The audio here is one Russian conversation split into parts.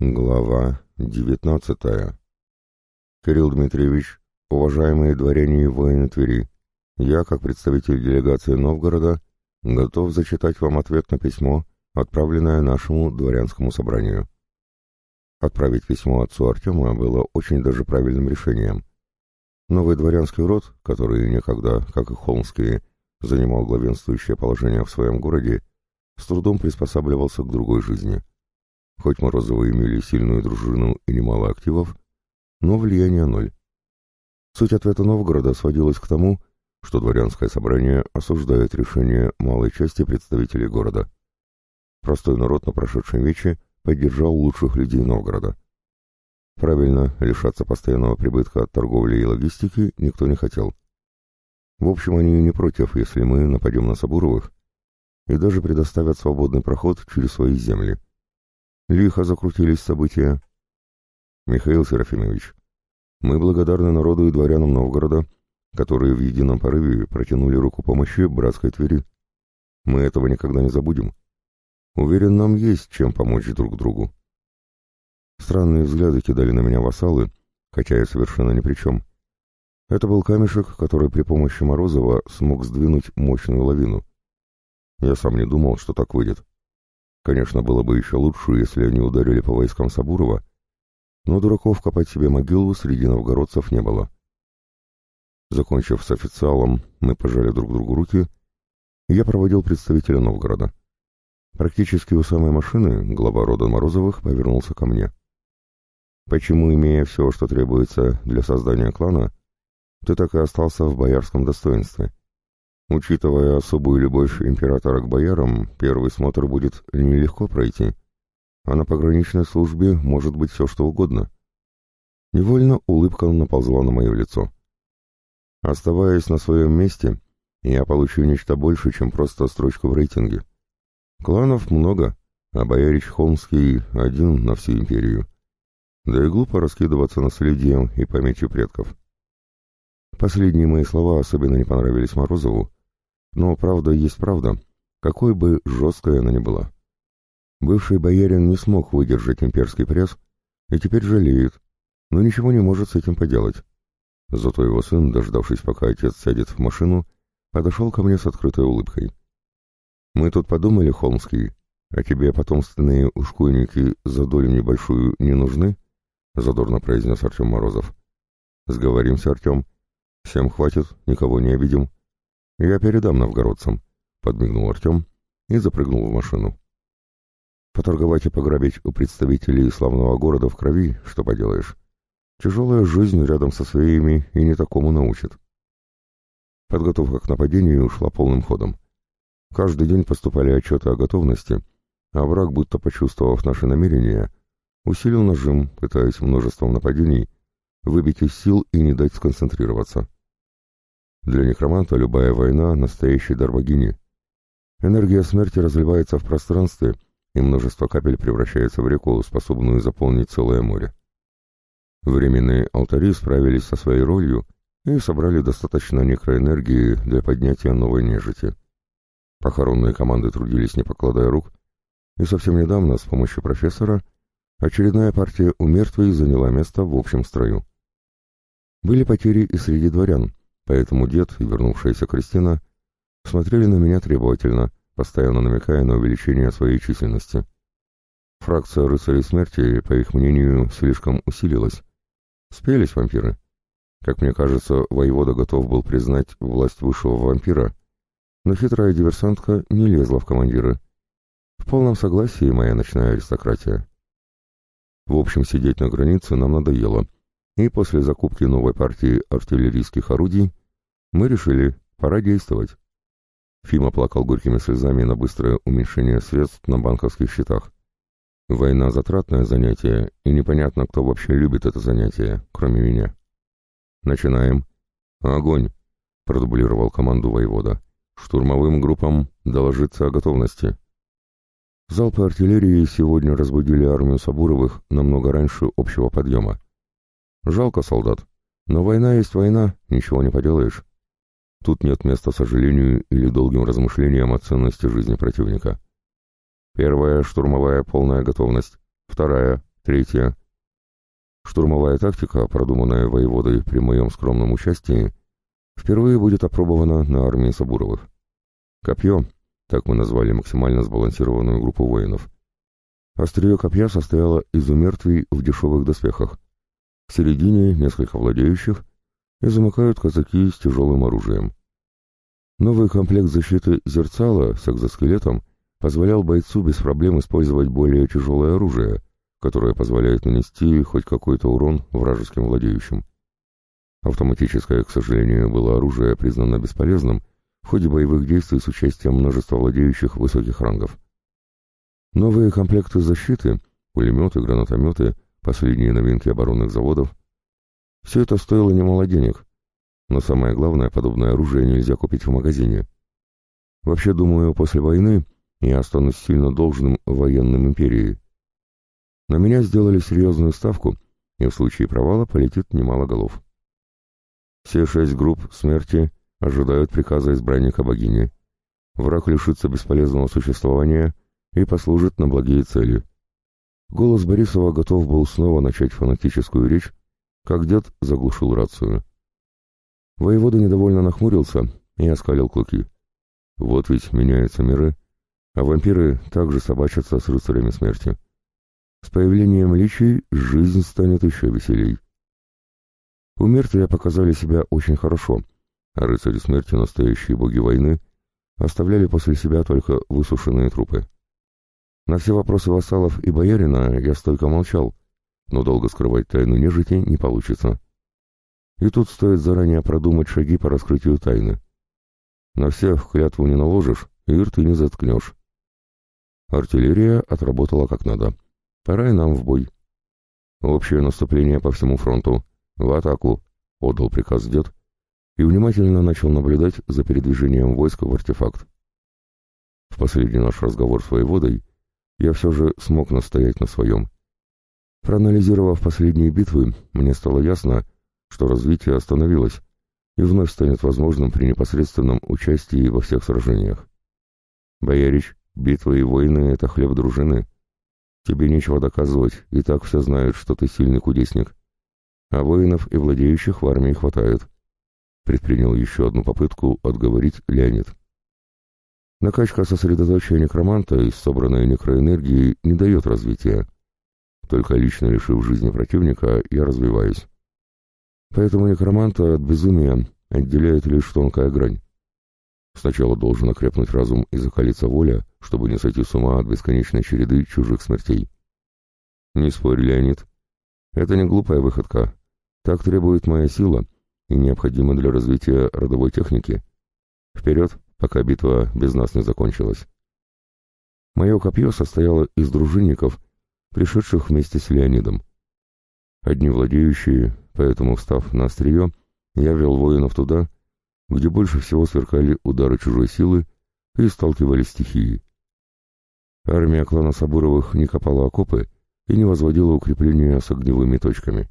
Глава девятнадцатая. Кирилл Дмитриевич, уважаемые дворяне и воины Твери, я, как представитель делегации Новгорода, готов зачитать вам ответ на письмо, отправленное нашему дворянскому собранию. Отправить письмо отцу Артема было очень даже правильным решением. Новый дворянский род, который некогда, как и холмские, занимал главенствующее положение в своем городе, с трудом приспосабливался к другой жизни – Хоть Морозовы имели сильную дружину и немало активов, но влияние ноль. Суть ответа Новгорода сводилась к тому, что дворянское собрание осуждает решение малой части представителей города. Простой народ на прошедшем вече поддержал лучших людей Новгорода. Правильно, лишаться постоянного прибытка от торговли и логистики никто не хотел. В общем, они не против, если мы нападем на Сабуровых и даже предоставят свободный проход через свои земли. Лихо закрутились события. Михаил Серафимович, мы благодарны народу и дворянам Новгорода, которые в едином порыве протянули руку помощи братской Твери. Мы этого никогда не забудем. Уверен, нам есть чем помочь друг другу. Странные взгляды кидали на меня вассалы, хотя я совершенно ни при чем. Это был камешек, который при помощи Морозова смог сдвинуть мощную лавину. Я сам не думал, что так выйдет. Конечно, было бы еще лучше, если они ударили по войскам Сабурова, но дураков копать себе могилу среди новгородцев не было. Закончив с официалом, мы пожали друг другу руки, и я проводил представителя Новгорода. Практически у самой машины глава рода Морозовых повернулся ко мне. «Почему, имея все, что требуется для создания клана, ты так и остался в боярском достоинстве?» Учитывая особую любовь императора к боярам, первый смотр будет нелегко пройти, а на пограничной службе может быть все что угодно. Невольно улыбка наползла на мое лицо. Оставаясь на своем месте, я получу нечто больше, чем просто строчку в рейтинге. Кланов много, а боярич Холмский один на всю империю. Да и глупо раскидываться наследием и памятью предков. Последние мои слова особенно не понравились Морозову, но правда есть правда, какой бы жесткой она ни была. Бывший боярин не смог выдержать имперский пресс и теперь жалеет, но ничего не может с этим поделать. Зато его сын, дождавшись, пока отец сядет в машину, подошел ко мне с открытой улыбкой. «Мы тут подумали, Холмский, а тебе потомственные ушкуйники за долю небольшую не нужны?» — задорно произнес Артем Морозов. «Сговоримся, Артем. Всем хватит, никого не обидим. «Я передам новгородцам», — подмигнул Артем и запрыгнул в машину. Поторговать и пограбить у представителей славного города в крови, что поделаешь. Тяжелая жизнь рядом со своими и не такому научит. Подготовка к нападению ушла полным ходом. Каждый день поступали отчеты о готовности, а враг, будто почувствовав наши намерения, усилил нажим, пытаясь множеством нападений выбить из сил и не дать сконцентрироваться. Для некроманта любая война — настоящий дар богини. Энергия смерти разливается в пространстве, и множество капель превращается в реку, способную заполнить целое море. Временные алтари справились со своей ролью и собрали достаточно некроэнергии для поднятия новой нежити. Похоронные команды трудились, не покладая рук, и совсем недавно, с помощью профессора, очередная партия у мертвей заняла место в общем строю. Были потери и среди дворян, Поэтому дед и вернувшаяся Кристина смотрели на меня требовательно, постоянно намекая на увеличение своей численности. Фракция рыцарей смерти, по их мнению, слишком усилилась. Спелись вампиры. Как мне кажется, воевода готов был признать власть высшего вампира, но хитрая диверсантка не лезла в командиры. В полном согласии моя ночная аристократия. В общем, сидеть на границе нам надоело, и после закупки новой партии артиллерийских орудий мы решили, пора действовать. Фима плакал горькими слезами на быстрое уменьшение средств на банковских счетах. Война — затратное занятие, и непонятно, кто вообще любит это занятие, кроме меня. «Начинаем». «Огонь!» — продублировал команду воевода. «Штурмовым группам доложиться о готовности». Залпы артиллерии сегодня разбудили армию Сабуровых намного раньше общего подъема. Жалко солдат. Но война есть война, ничего не поделаешь. Тут нет места сожалению или долгим размышлениям о ценности жизни противника. Первая — штурмовая полная готовность. Вторая — Третье. Штурмовая тактика, продуманная воеводой при моем скромном участии, впервые будет опробована на армии Сабуровых. Копье, так мы назвали максимально сбалансированную группу воинов. Острие копья состояло из умертвий в дешевых доспехах. В середине несколько владеющих, и замыкают казаки с тяжелым оружием. Новый комплект защиты зерцала с экзоскелетом позволял бойцу без проблем использовать более тяжелое оружие, которое позволяет нанести хоть какой-то урон вражеским владеющим. Автоматическое, к сожалению, было оружие признано бесполезным в ходе боевых действий с участием множества владеющих высоких рангов. Новые комплекты защиты, пулеметы, гранатометы, последние новинки оборонных заводов — все это стоило немало денег, но самое главное, подобное оружие нельзя купить в магазине. Вообще, думаю, после войны я останусь сильно должным военным империи, на меня сделали серьезную ставку, и в случае провала полетит немало голов. Все шесть групп смерти ожидают приказа избранника богини. Враг лишится бесполезного существования и послужит на благие цели. Голос Борисова готов был снова начать фанатическую речь, как дед заглушил рацию. Воевода недовольно нахмурился и оскалил клыки. Вот ведь меняются миры, а вампиры также собачатся с рыцарями смерти. С появлением личий жизнь станет еще веселей. У мертвия показали себя очень хорошо, а рыцари смерти, настоящие боги войны, оставляли после себя только высушенные трупы. На все вопросы вассалов и боярина я столько молчал, но долго скрывать тайну нежити не получится. И тут стоит заранее продумать шаги по раскрытию тайны. На всех клятву не наложишь, и рты не заткнешь. Артиллерия отработала как надо. Пора и нам в бой. Общее наступление по всему фронту. В атаку, — отдал приказ дед, и внимательно начал наблюдать за передвижением войск в артефакт. В последний наш разговор с воеводой я все же смог настоять на своем. Проанализировав последние битвы, мне стало ясно, что развитие остановилось и вновь станет возможным при непосредственном участии во всех сражениях. Боярич, битвы и войны — это хлеб дружины, Тебе нечего доказывать, и так все знают, что ты сильный кудесник. А воинов и владеющих в армии хватает. Предпринял еще одну попытку отговорить Леонид. Накачка сосредоточия некроманта из собранной некроэнергии не дает развития. Только лично лишив жизни противника, я развиваюсь. Поэтому некроманта от безумия отделяет лишь тонкая грань. Сначала должен окрепнуть разум и закалиться воля, чтобы не сойти с ума от бесконечной череды чужих смертей. Не спорь, Леонид. Это не глупая выходка. Так требует моя сила и необходима для развития родовой техники. Вперед, пока битва без нас не закончилась. Мое копье состояло из дружинников, пришедших вместе с Леонидом. Одни владеющие, поэтому, встав на острие, я вел воинов туда, где больше всего сверкали удары чужой силы и сталкивались стихии. Армия клана Сабуровых не копала окопы и не возводила укрепления с огневыми точками.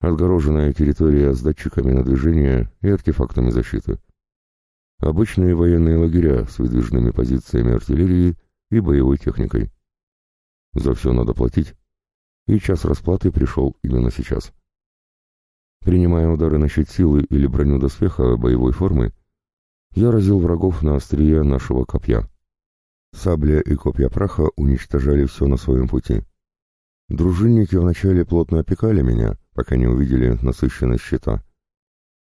Отгороженная территория с датчиками на движение и артефактами защиты. Обычные военные лагеря с выдвижными позициями артиллерии и боевой техникой. За все надо платить, и час расплаты пришел именно сейчас. Принимая удары на щит силы или броню доспеха боевой формы, я разил врагов на острие нашего копья. Сабля и копья праха уничтожали все на своем пути. Дружинники вначале плотно опекали меня, пока не увидели насыщенность щита.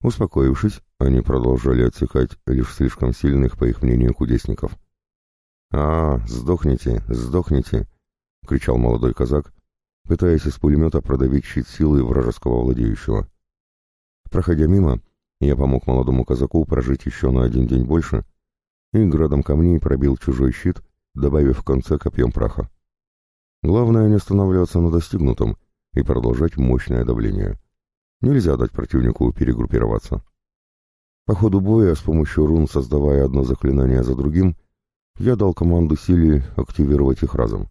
Успокоившись, они продолжали отсекать лишь слишком сильных, по их мнению, кудесников. «А, сдохните, сдохните!» — кричал молодой казак, пытаясь из пулемета продавить щит силы вражеского владеющего. Проходя мимо, я помог молодому казаку прожить еще на один день больше и градом камней пробил чужой щит, добавив в конце копьем праха. Главное не останавливаться на достигнутом и продолжать мощное давление. Нельзя дать противнику перегруппироваться. По ходу боя, с помощью рун создавая одно заклинание за другим, я дал команду силе активировать их разом.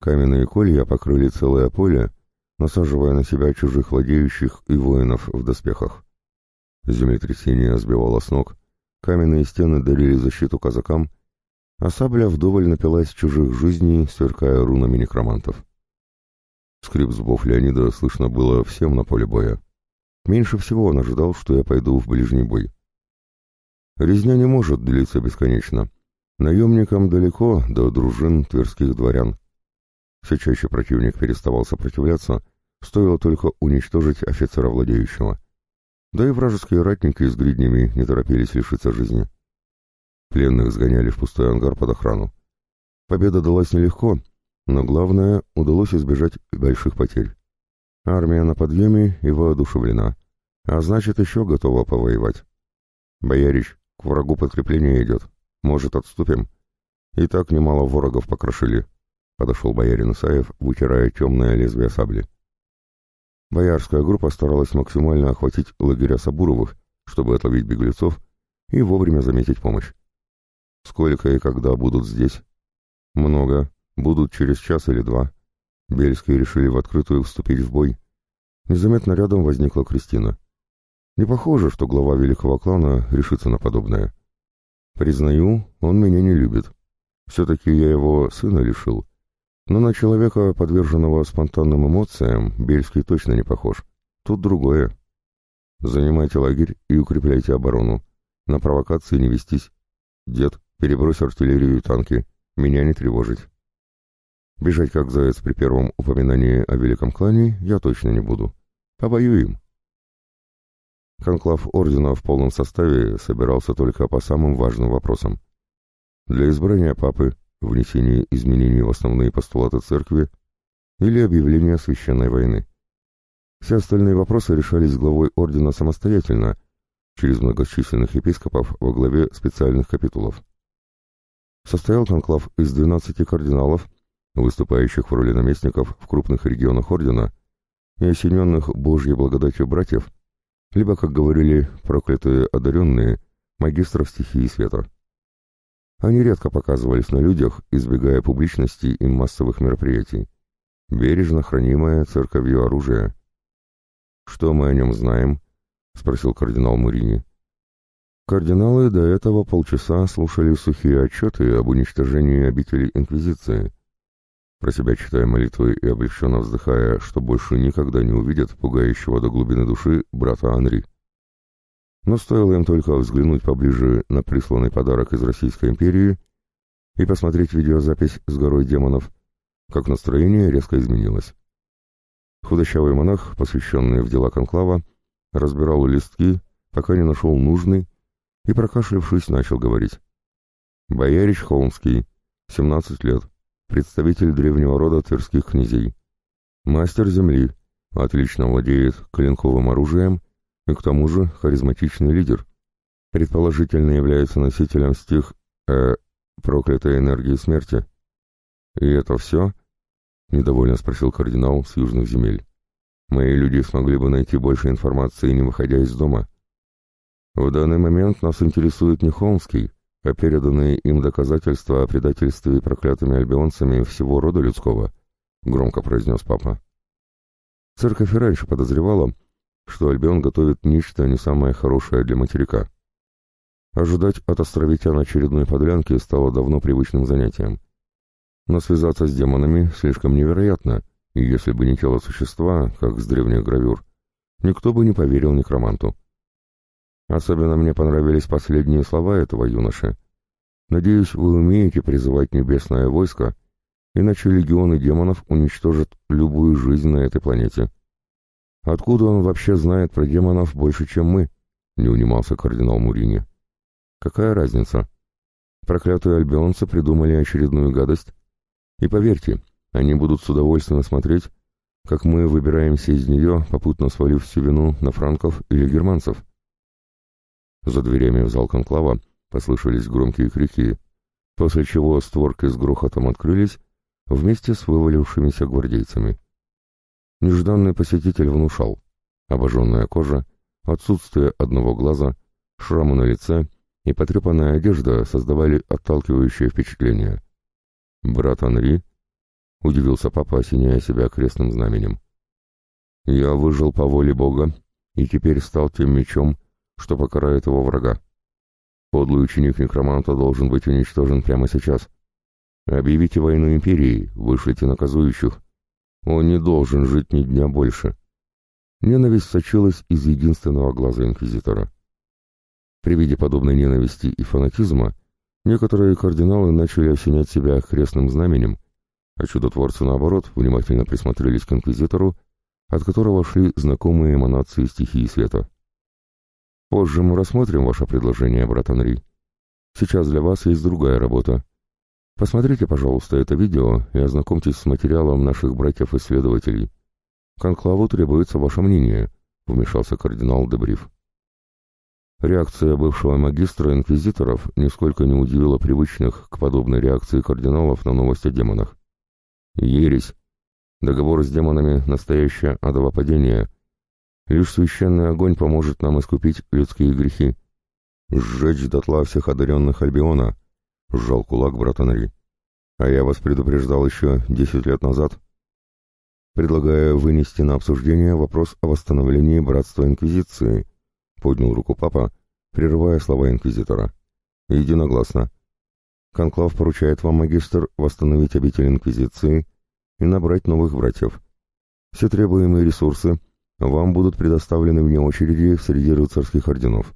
Каменные колья покрыли целое поле, насаживая на себя чужих владеющих и воинов в доспехах. Землетрясение сбивало с ног, каменные стены дарили защиту казакам, а сабля вдоволь напилась чужих жизней, сверкая рунами некромантов. Скрип зубов Леонида слышно было всем на поле боя. Меньше всего он ожидал, что я пойду в ближний бой. Резня не может длиться бесконечно. Наемникам далеко до дружин тверских дворян. Все чаще противник переставал сопротивляться, стоило только уничтожить офицера владеющего. Да и вражеские ратники с гриднями не торопились лишиться жизни. Пленных сгоняли в пустой ангар под охрану. Победа далась нелегко, но главное, удалось избежать больших потерь. Армия на подъеме и воодушевлена, а значит, еще готова повоевать. Боярич, к врагу подкрепление идет. Может, отступим? И так немало ворогов покрошили. Подошел боярин Исаев, вытирая темное лезвие сабли. Боярская группа старалась максимально охватить лагеря Сабуровых, чтобы отловить беглецов и вовремя заметить помощь. Сколько и когда будут здесь? Много. Будут через час или два. Бельские решили в открытую вступить в бой. Незаметно рядом возникла Кристина. Не похоже, что глава великого клана решится на подобное. Признаю, он меня не любит. Все-таки я его сына лишил, но на человека, подверженного спонтанным эмоциям, Бельский точно не похож. Тут другое. Занимайте лагерь и укрепляйте оборону. На провокации не вестись. Дед, перебрось артиллерию и танки. Меня не тревожить. Бежать как заяц при первом упоминании о великом клане я точно не буду. Повоюем. Конклав Ордена в полном составе собирался только по самым важным вопросам. Для избрания папы, внесение изменений в основные постулаты церкви или объявление священной войны. Все остальные вопросы решались главой ордена самостоятельно, через многочисленных епископов во главе специальных капитулов. Состоял конклав из 12 кардиналов, выступающих в роли наместников в крупных регионах ордена и осененных Божьей благодатью братьев, либо, как говорили проклятые одаренные, магистров стихии света. Они редко показывались на людях, избегая публичности и массовых мероприятий. Бережно хранимое церковью оружие. «Что мы о нем знаем?» — спросил кардинал Мурини. Кардиналы до этого полчаса слушали сухие отчеты об уничтожении обителей Инквизиции, про себя читая молитвы и облегченно вздыхая, что больше никогда не увидят пугающего до глубины души брата Анри. Но стоило им только взглянуть поближе на присланный подарок из Российской империи и посмотреть видеозапись с горой демонов, как настроение резко изменилось. Худощавый монах, посвященный в дела конклава, разбирал листки, пока не нашел нужный, и, прокашлявшись, начал говорить. «Боярич Холмский, 17 лет, представитель древнего рода тверских князей, мастер земли, отлично владеет клинковым оружием и к тому же харизматичный лидер. Предположительно является носителем стих э, проклятой энергии смерти. И это все? Недовольно спросил кардинал с южных земель. Мои люди смогли бы найти больше информации, не выходя из дома. В данный момент нас интересует не Холмский, а переданные им доказательства о предательстве проклятыми альбионцами всего рода людского, громко произнес папа. Церковь и раньше подозревала, что Альбион готовит нечто не самое хорошее для материка. Ожидать от островитян очередной подлянки стало давно привычным занятием. Но связаться с демонами слишком невероятно, и если бы не тело существа, как с древних гравюр, никто бы не поверил некроманту. Особенно мне понравились последние слова этого юноши. Надеюсь, вы умеете призывать небесное войско, иначе легионы демонов уничтожат любую жизнь на этой планете. Откуда он вообще знает про демонов больше, чем мы? Не унимался кардинал Мурини. Какая разница? Проклятые альбионцы придумали очередную гадость. И поверьте, они будут с удовольствием смотреть, как мы выбираемся из нее, попутно свалив всю вину на франков или германцев. За дверями в зал конклава послышались громкие крики, после чего створки с грохотом открылись вместе с вывалившимися гвардейцами. Нежданный посетитель внушал. Обожженная кожа, отсутствие одного глаза, шрамы на лице и потрепанная одежда создавали отталкивающее впечатление. «Брат Анри?» — удивился папа, осеняя себя крестным знаменем. «Я выжил по воле Бога и теперь стал тем мечом, что покарает его врага. Подлый ученик некроманта должен быть уничтожен прямо сейчас. Объявите войну империи, вышлите наказующих, Он не должен жить ни дня больше. Ненависть сочилась из единственного глаза инквизитора. При виде подобной ненависти и фанатизма некоторые кардиналы начали осенять себя крестным знаменем, а чудотворцы, наоборот, внимательно присмотрелись к инквизитору, от которого шли знакомые эманации стихии света. Позже мы рассмотрим ваше предложение, брат Анри. Сейчас для вас есть другая работа. Посмотрите, пожалуйста, это видео и ознакомьтесь с материалом наших братьев-исследователей. Конклаву требуется ваше мнение, вмешался кардинал Дебриф. Реакция бывшего магистра инквизиторов нисколько не удивила привычных к подобной реакции кардиналов на новость о демонах. Ересь. Договор с демонами — настоящее адово падение. Лишь священный огонь поможет нам искупить людские грехи. Сжечь дотла всех одаренных Альбиона, — сжал кулак брат Анри. А я вас предупреждал еще десять лет назад. Предлагаю вынести на обсуждение вопрос о восстановлении Братства Инквизиции, — поднял руку папа, прерывая слова инквизитора. Единогласно. Конклав поручает вам, магистр, восстановить обитель Инквизиции и набрать новых братьев. Все требуемые ресурсы вам будут предоставлены вне очереди среди рыцарских орденов.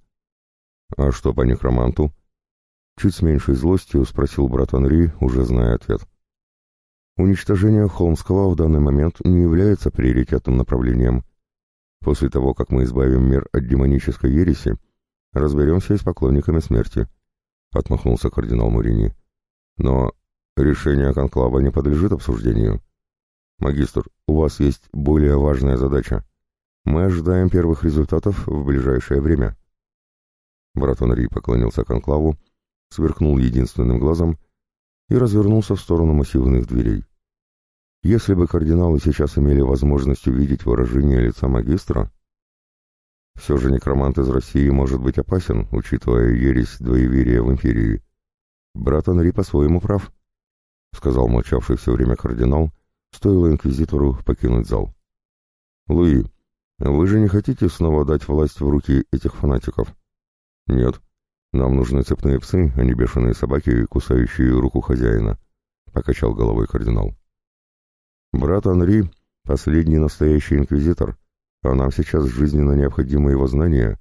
А что по некроманту? Чуть с меньшей злостью спросил брат Анри, уже зная ответ. Уничтожение Холмского в данный момент не является приоритетным направлением. После того, как мы избавим мир от демонической ереси, разберемся и с поклонниками смерти. — отмахнулся кардинал Мурини. «Но решение конклава не подлежит обсуждению. Магистр, у вас есть более важная задача. Мы ожидаем первых результатов в ближайшее время». Брат Анри поклонился конклаву, сверкнул единственным глазом и развернулся в сторону массивных дверей. Если бы кардиналы сейчас имели возможность увидеть выражение лица магистра, все же некромант из России может быть опасен, учитывая ересь двоеверия в империи. Брат Анри по-своему прав, — сказал молчавший все время кардинал, стоило инквизитору покинуть зал. Луи, вы же не хотите снова дать власть в руки этих фанатиков? Нет. Нам нужны цепные псы, а не бешеные собаки, кусающие руку хозяина, — покачал головой кардинал. Брат Анри — последний настоящий инквизитор, а нам сейчас жизненно необходимы его знания,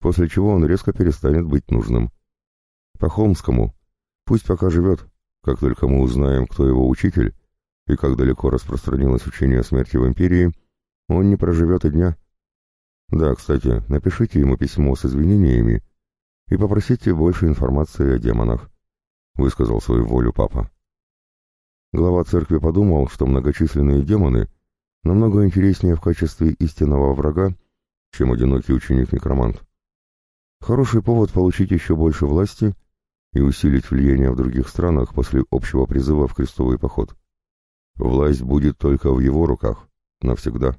после чего он резко перестанет быть нужным. По Холмскому, пусть пока живет, как только мы узнаем, кто его учитель, и как далеко распространилось учение о смерти в империи, он не проживет и дня. Да, кстати, напишите ему письмо с извинениями и попросите больше информации о демонах, высказал свою волю папа. Глава церкви подумал, что многочисленные демоны намного интереснее в качестве истинного врага, чем одинокий ученик-некромант. Хороший повод получить еще больше власти и усилить влияние в других странах после общего призыва в крестовый поход. Власть будет только в его руках, навсегда.